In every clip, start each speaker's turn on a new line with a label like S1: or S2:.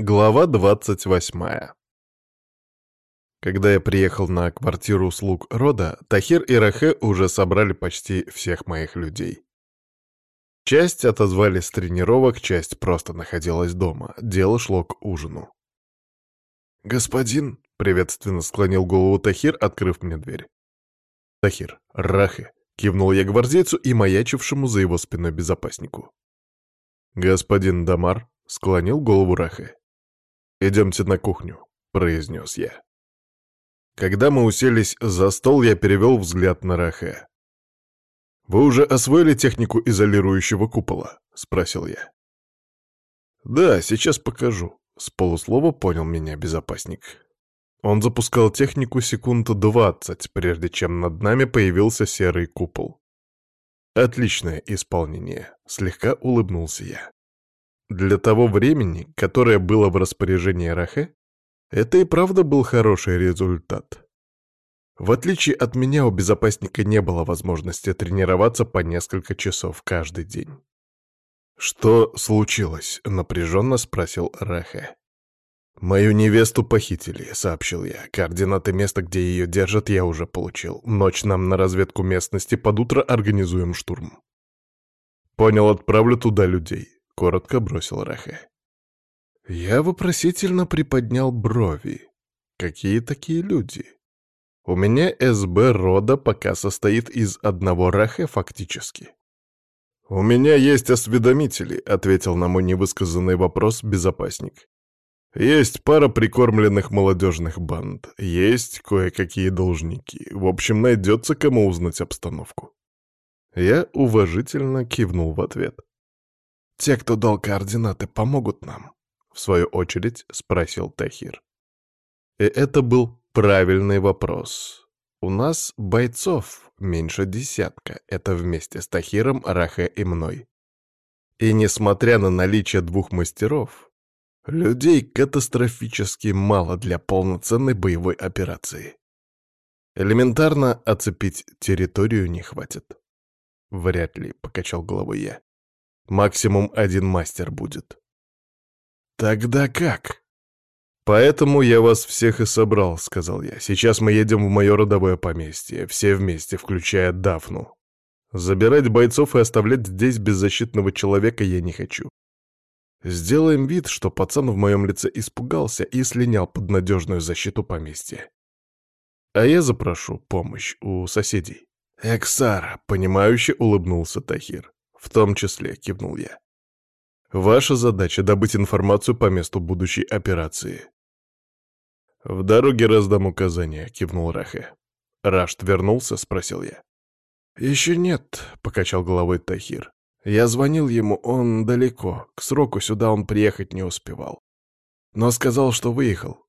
S1: Глава двадцать восьмая Когда я приехал на квартиру слуг рода, Тахир и Рахе уже собрали почти всех моих людей. Часть отозвали с тренировок, часть просто находилась дома. Дело шло к ужину. «Господин», — приветственно склонил голову Тахир, открыв мне дверь. «Тахир, Рахе», — кивнул я гвардейцу и маячившему за его спиной безопаснику. «Господин Дамар», — склонил голову Рахе. «Идемте на кухню», — произнес я. Когда мы уселись за стол, я перевел взгляд на Рахе. «Вы уже освоили технику изолирующего купола?» — спросил я. «Да, сейчас покажу», — с полуслова понял меня безопасник. Он запускал технику секунд двадцать, прежде чем над нами появился серый купол. «Отличное исполнение», — слегка улыбнулся я. Для того времени, которое было в распоряжении Рахе, это и правда был хороший результат. В отличие от меня, у безопасника не было возможности тренироваться по несколько часов каждый день. «Что случилось?» — напряженно спросил Рахе. «Мою невесту похитили», — сообщил я. «Координаты места, где ее держат, я уже получил. Ночь нам на разведку местности, под утро организуем штурм». «Понял, отправлю туда людей коротко бросил Рахе. Я вопросительно приподнял брови. Какие такие люди? У меня СБ рода пока состоит из одного Рахе фактически. «У меня есть осведомители», — ответил на мой невысказанный вопрос безопасник. «Есть пара прикормленных молодежных банд, есть кое-какие должники. В общем, найдется кому узнать обстановку». Я уважительно кивнул в ответ. «Те, кто дал координаты, помогут нам?» — в свою очередь спросил Тахир. И это был правильный вопрос. У нас бойцов меньше десятка, это вместе с Тахиром, Рахе и мной. И несмотря на наличие двух мастеров, людей катастрофически мало для полноценной боевой операции. Элементарно оцепить территорию не хватит. Вряд ли, — покачал головой я. Максимум один мастер будет. Тогда как? Поэтому я вас всех и собрал, сказал я. Сейчас мы едем в мое родовое поместье, все вместе, включая Дафну. Забирать бойцов и оставлять здесь беззащитного человека я не хочу. Сделаем вид, что пацан в моем лице испугался и слинял под надежную защиту поместья. А я запрошу помощь у соседей. «Эксар», — понимающе улыбнулся Тахир. «В том числе», — кивнул я. «Ваша задача — добыть информацию по месту будущей операции». «В дороге раздам указания», — кивнул Рахе. «Рашт вернулся?» — спросил я. «Еще нет», — покачал головой Тахир. «Я звонил ему, он далеко. К сроку сюда он приехать не успевал. Но сказал, что выехал».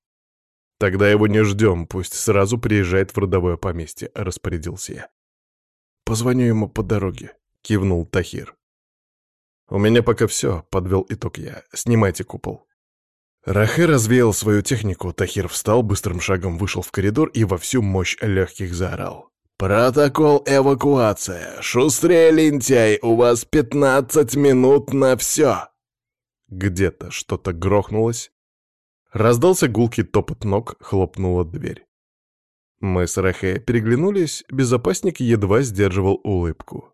S1: «Тогда его не ждем, пусть сразу приезжает в родовое поместье», — распорядился я. «Позвоню ему по дороге», — кивнул Тахир. «У меня пока все», — подвел итог я. «Снимайте купол». Рахе развеял свою технику, Тахир встал, быстрым шагом вышел в коридор и во всю мощь легких заорал. «Протокол эвакуация! Шустрее, лентяй! У вас пятнадцать минут на все!» Где-то что-то грохнулось. Раздался гулкий топот ног, хлопнула дверь. Мы с Рахе переглянулись, безопасник едва сдерживал улыбку.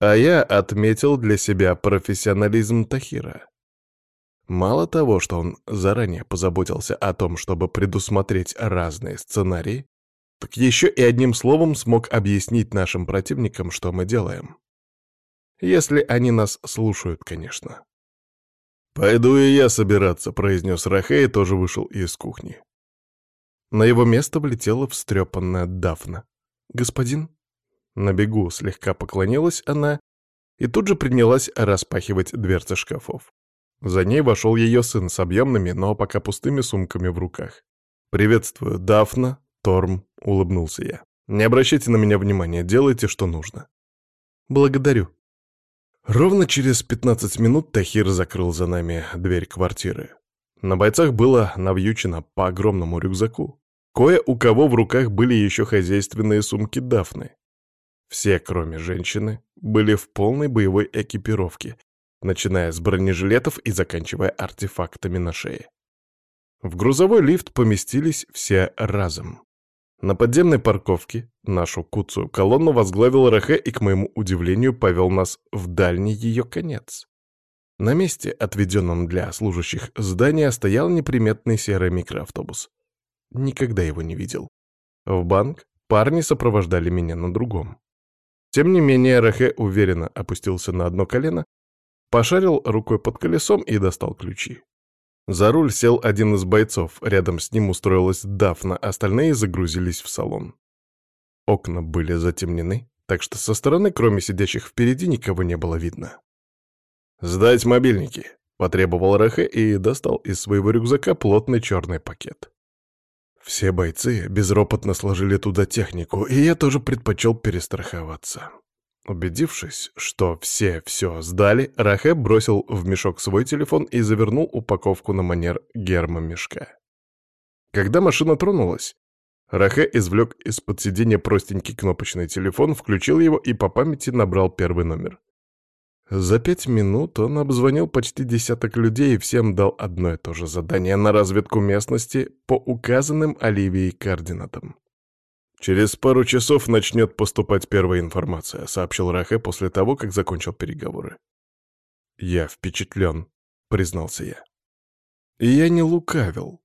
S1: А я отметил для себя профессионализм Тахира. Мало того, что он заранее позаботился о том, чтобы предусмотреть разные сценарии, так еще и одним словом смог объяснить нашим противникам, что мы делаем. Если они нас слушают, конечно. «Пойду и я собираться», — произнес Рахей и тоже вышел из кухни. На его место влетела встрепанная Дафна. «Господин?» На бегу слегка поклонилась она и тут же принялась распахивать дверцы шкафов. За ней вошел ее сын с объемными, но пока пустыми сумками в руках. «Приветствую, Дафна, Торм», — улыбнулся я. «Не обращайте на меня внимания, делайте, что нужно». «Благодарю». Ровно через 15 минут Тахир закрыл за нами дверь квартиры. На бойцах было навьючено по огромному рюкзаку. Кое у кого в руках были еще хозяйственные сумки Дафны. Все, кроме женщины, были в полной боевой экипировке, начиная с бронежилетов и заканчивая артефактами на шее. В грузовой лифт поместились все разом. На подземной парковке нашу куцую колонну возглавил Рахе и, к моему удивлению, повел нас в дальний ее конец. На месте, отведенном для служащих здания, стоял неприметный серый микроавтобус. Никогда его не видел. В банк парни сопровождали меня на другом. Тем не менее, Рахе уверенно опустился на одно колено, пошарил рукой под колесом и достал ключи. За руль сел один из бойцов, рядом с ним устроилась Дафна, остальные загрузились в салон. Окна были затемнены, так что со стороны, кроме сидящих впереди, никого не было видно. «Сдать мобильники», — потребовал Рахе и достал из своего рюкзака плотный черный пакет. Все бойцы безропотно сложили туда технику, и я тоже предпочел перестраховаться. Убедившись, что все все сдали, Рахе бросил в мешок свой телефон и завернул упаковку на манер гермомешка. Когда машина тронулась, Рахе извлек из-под сиденья простенький кнопочный телефон, включил его и по памяти набрал первый номер. За пять минут он обзвонил почти десяток людей и всем дал одно и то же задание на разведку местности по указанным Оливией координатам. «Через пару часов начнет поступать первая информация», — сообщил Рахе после того, как закончил переговоры. «Я впечатлен», — признался я. И я не лукавил.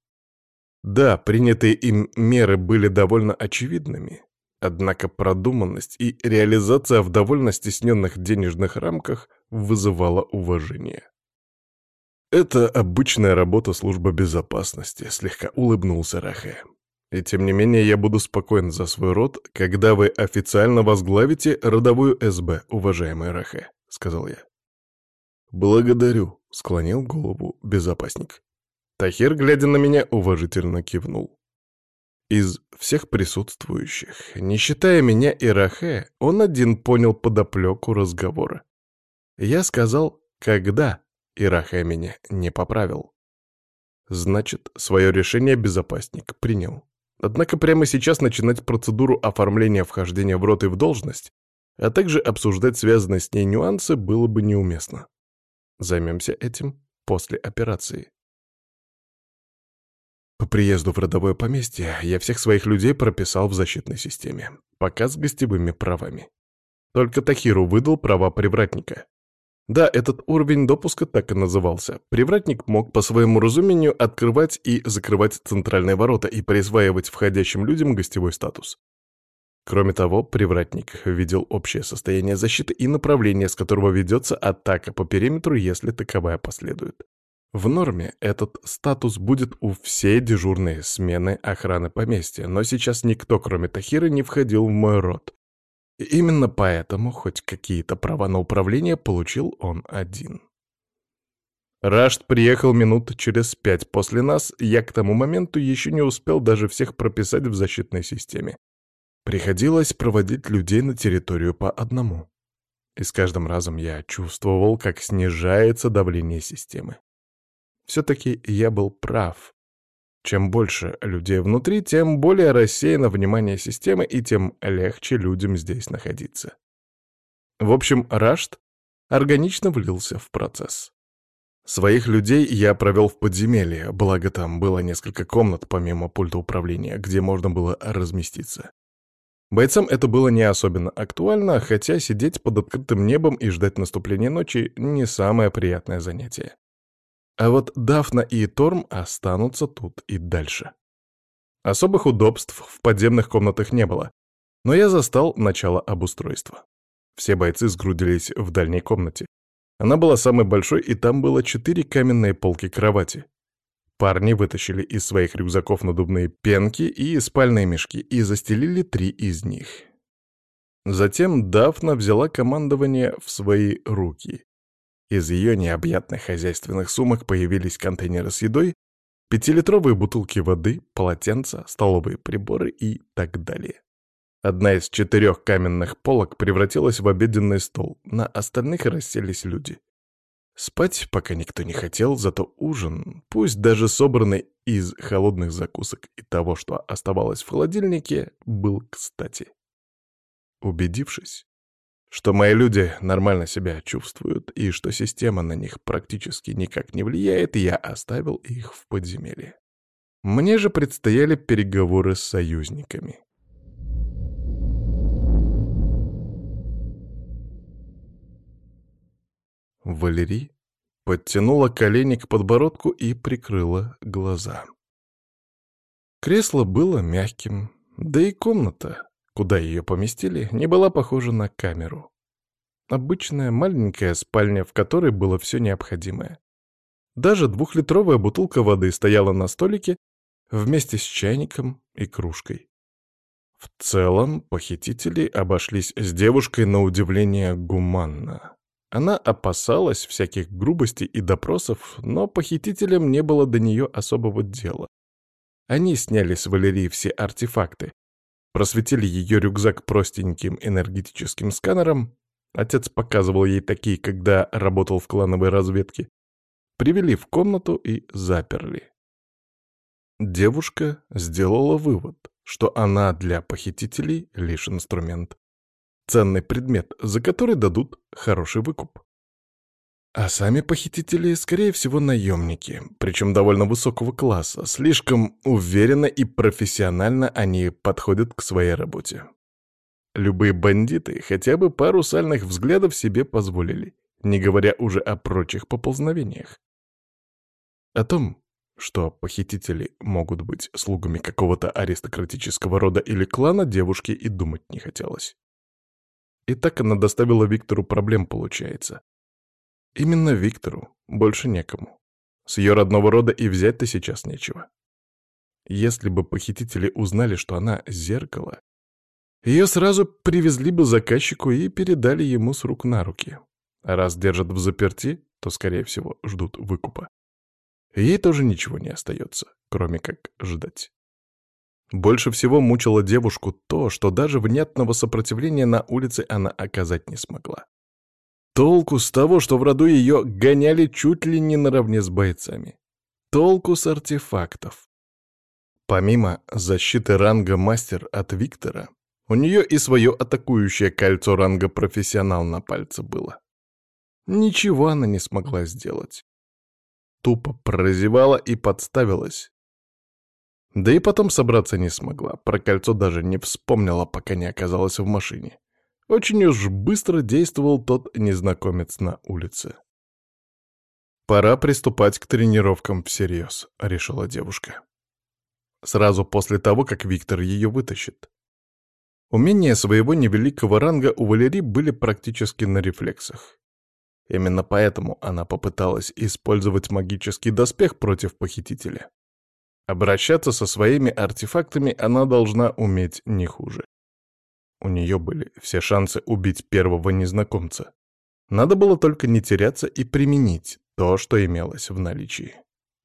S1: Да, принятые им меры были довольно очевидными, Однако продуманность и реализация в довольно стесненных денежных рамках вызывала уважение. «Это обычная работа службы безопасности», — слегка улыбнулся Рахе. «И тем не менее я буду спокоен за свой род, когда вы официально возглавите родовую СБ, уважаемый Рахе», — сказал я. «Благодарю», — склонил голову безопасник. Тахир, глядя на меня, уважительно кивнул. Из всех присутствующих, не считая меня и Рахе, он один понял подоплеку разговора. Я сказал «когда», и Рахе меня не поправил. Значит, свое решение безопасник принял. Однако прямо сейчас начинать процедуру оформления вхождения в рот и в должность, а также обсуждать связанные с ней нюансы было бы неуместно. Займемся этим после операции. По приезду в родовое поместье я всех своих людей прописал в защитной системе, пока с гостевыми правами. Только Тахиру выдал права привратника. Да, этот уровень допуска так и назывался. Привратник мог по своему разумению открывать и закрывать центральные ворота и присваивать входящим людям гостевой статус. Кроме того, привратник видел общее состояние защиты и направление, с которого ведется атака по периметру, если таковая последует. В норме этот статус будет у всей дежурной смены охраны поместья, но сейчас никто, кроме Тахира, не входил в мой род. И именно поэтому хоть какие-то права на управление получил он один. Рашт приехал минут через пять после нас, я к тому моменту еще не успел даже всех прописать в защитной системе. Приходилось проводить людей на территорию по одному. И с каждым разом я чувствовал, как снижается давление системы. Все-таки я был прав. Чем больше людей внутри, тем более рассеяно внимание системы и тем легче людям здесь находиться. В общем, Рашт органично влился в процесс. Своих людей я провел в подземелье, благо там было несколько комнат помимо пульта управления, где можно было разместиться. Бойцам это было не особенно актуально, хотя сидеть под открытым небом и ждать наступления ночи — не самое приятное занятие. А вот Дафна и Торм останутся тут и дальше. Особых удобств в подземных комнатах не было, но я застал начало обустройства. Все бойцы сгрудились в дальней комнате. Она была самой большой, и там было четыре каменные полки кровати. Парни вытащили из своих рюкзаков надувные пенки и спальные мешки и застелили три из них. Затем Дафна взяла командование в свои руки из ее необъятных хозяйственных сумок появились контейнеры с едой, пятилитровые бутылки воды, полотенца, столовые приборы и так далее. Одна из четырех каменных полок превратилась в обеденный стол, на остальных расселись люди. Спать пока никто не хотел, зато ужин, пусть даже собранный из холодных закусок и того, что оставалось в холодильнике, был кстати. Убедившись, что мои люди нормально себя чувствуют и что система на них практически никак не влияет, я оставил их в подземелье. Мне же предстояли переговоры с союзниками. Валерий подтянула колени к подбородку и прикрыла глаза. Кресло было мягким, да и комната, куда ее поместили, не была похожа на камеру. Обычная маленькая спальня, в которой было все необходимое. Даже двухлитровая бутылка воды стояла на столике вместе с чайником и кружкой. В целом, похитители обошлись с девушкой на удивление гуманно. Она опасалась всяких грубостей и допросов, но похитителям не было до нее особого дела. Они сняли с Валерии все артефакты, просветили ее рюкзак простеньким энергетическим сканером, отец показывал ей такие, когда работал в клановой разведке, привели в комнату и заперли. Девушка сделала вывод, что она для похитителей лишь инструмент. Ценный предмет, за который дадут хороший выкуп. А сами похитители, скорее всего, наемники, причем довольно высокого класса. Слишком уверенно и профессионально они подходят к своей работе. Любые бандиты хотя бы пару сальных взглядов себе позволили, не говоря уже о прочих поползновениях. О том, что похитители могут быть слугами какого-то аристократического рода или клана, девушке и думать не хотелось. И так она доставила Виктору проблем, получается. Именно Виктору, больше некому. С ее родного рода и взять-то сейчас нечего. Если бы похитители узнали, что она зеркало, ее сразу привезли бы заказчику и передали ему с рук на руки. А раз держат в заперти, то, скорее всего, ждут выкупа. Ей тоже ничего не остается, кроме как ждать. Больше всего мучило девушку то, что даже внятного сопротивления на улице она оказать не смогла. Толку с того, что в роду ее гоняли чуть ли не наравне с бойцами. Толку с артефактов. Помимо защиты ранга мастер от Виктора, у нее и свое атакующее кольцо ранга профессионал на пальце было. Ничего она не смогла сделать тупо прозевала и подставилась. Да и потом собраться не смогла, про кольцо даже не вспомнила, пока не оказалась в машине. Очень уж быстро действовал тот незнакомец на улице. «Пора приступать к тренировкам всерьез», — решила девушка. Сразу после того, как Виктор ее вытащит. Умения своего невеликого ранга у Валерии были практически на рефлексах. Именно поэтому она попыталась использовать магический доспех против похитителя. Обращаться со своими артефактами она должна уметь не хуже. У нее были все шансы убить первого незнакомца. Надо было только не теряться и применить то, что имелось в наличии.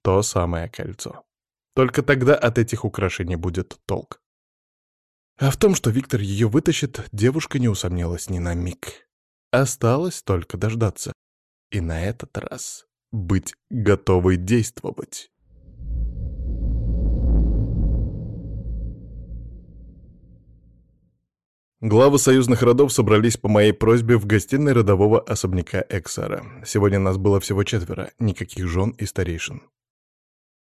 S1: То самое кольцо. Только тогда от этих украшений будет толк. А в том, что Виктор ее вытащит, девушка не усомнилась ни на миг. Осталось только дождаться. И на этот раз быть готовой действовать. Главы союзных родов собрались по моей просьбе в гостиной родового особняка Эксара. Сегодня нас было всего четверо, никаких жен и старейшин.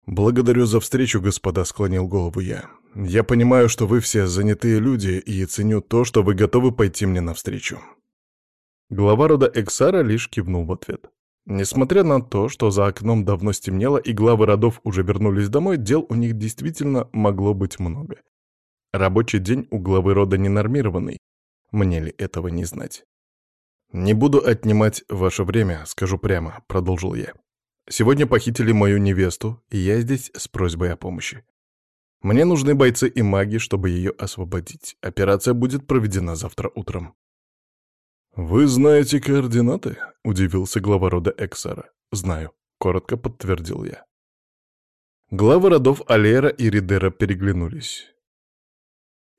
S1: «Благодарю за встречу, господа», — склонил голову я. «Я понимаю, что вы все занятые люди, и ценю то, что вы готовы пойти мне навстречу. Глава рода Эксара лишь кивнул в ответ. Несмотря на то, что за окном давно стемнело и главы родов уже вернулись домой, дел у них действительно могло быть много. Рабочий день у главы рода ненормированный. Мне ли этого не знать? «Не буду отнимать ваше время, скажу прямо», — продолжил я. «Сегодня похитили мою невесту, и я здесь с просьбой о помощи. Мне нужны бойцы и маги, чтобы ее освободить. Операция будет проведена завтра утром». «Вы знаете координаты?» — удивился глава рода Эксара. «Знаю», — коротко подтвердил я. Главы родов Алера и Ридера переглянулись.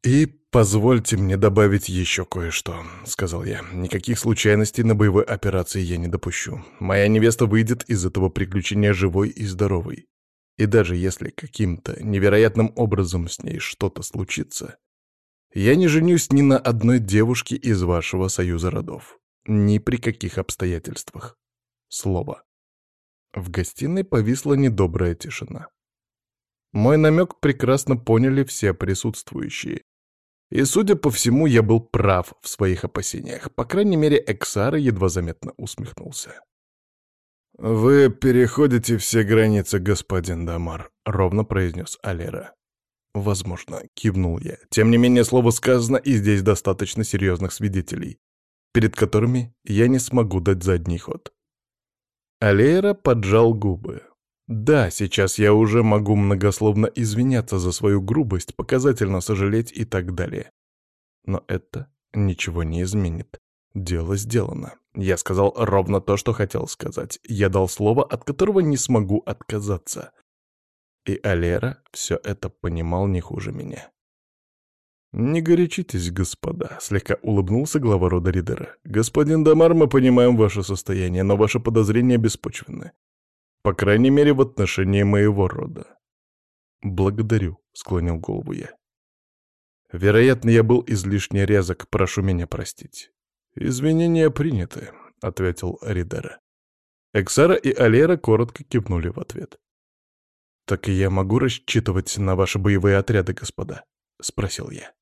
S1: «И позвольте мне добавить еще кое-что», — сказал я. «Никаких случайностей на боевой операции я не допущу. Моя невеста выйдет из этого приключения живой и здоровой. И даже если каким-то невероятным образом с ней что-то случится, Я не женюсь ни на одной девушке из вашего союза родов. Ни при каких обстоятельствах. Слово. В гостиной повисла недобрая тишина. Мой намек прекрасно поняли все присутствующие. И, судя по всему, я был прав в своих опасениях. По крайней мере, Эксара едва заметно усмехнулся. «Вы переходите все границы, господин Дамар», — ровно произнес Алера. «Возможно», — кивнул я. «Тем не менее, слово сказано, и здесь достаточно серьезных свидетелей, перед которыми я не смогу дать задний ход». Алера поджал губы. «Да, сейчас я уже могу многословно извиняться за свою грубость, показательно сожалеть и так далее. Но это ничего не изменит. Дело сделано. Я сказал ровно то, что хотел сказать. Я дал слово, от которого не смогу отказаться. И Алера все это понимал не хуже меня. «Не горячитесь, господа», — слегка улыбнулся глава рода Ридера. «Господин Дамар, мы понимаем ваше состояние, но ваши подозрения беспочвенны. По крайней мере, в отношении моего рода». «Благодарю», — склонил голову я. «Вероятно, я был излишне резок, прошу меня простить». «Извинения приняты», — ответил Ридера. Эксара и Алера коротко кивнули в ответ. «Так и я могу рассчитывать на ваши боевые отряды, господа?» — спросил я.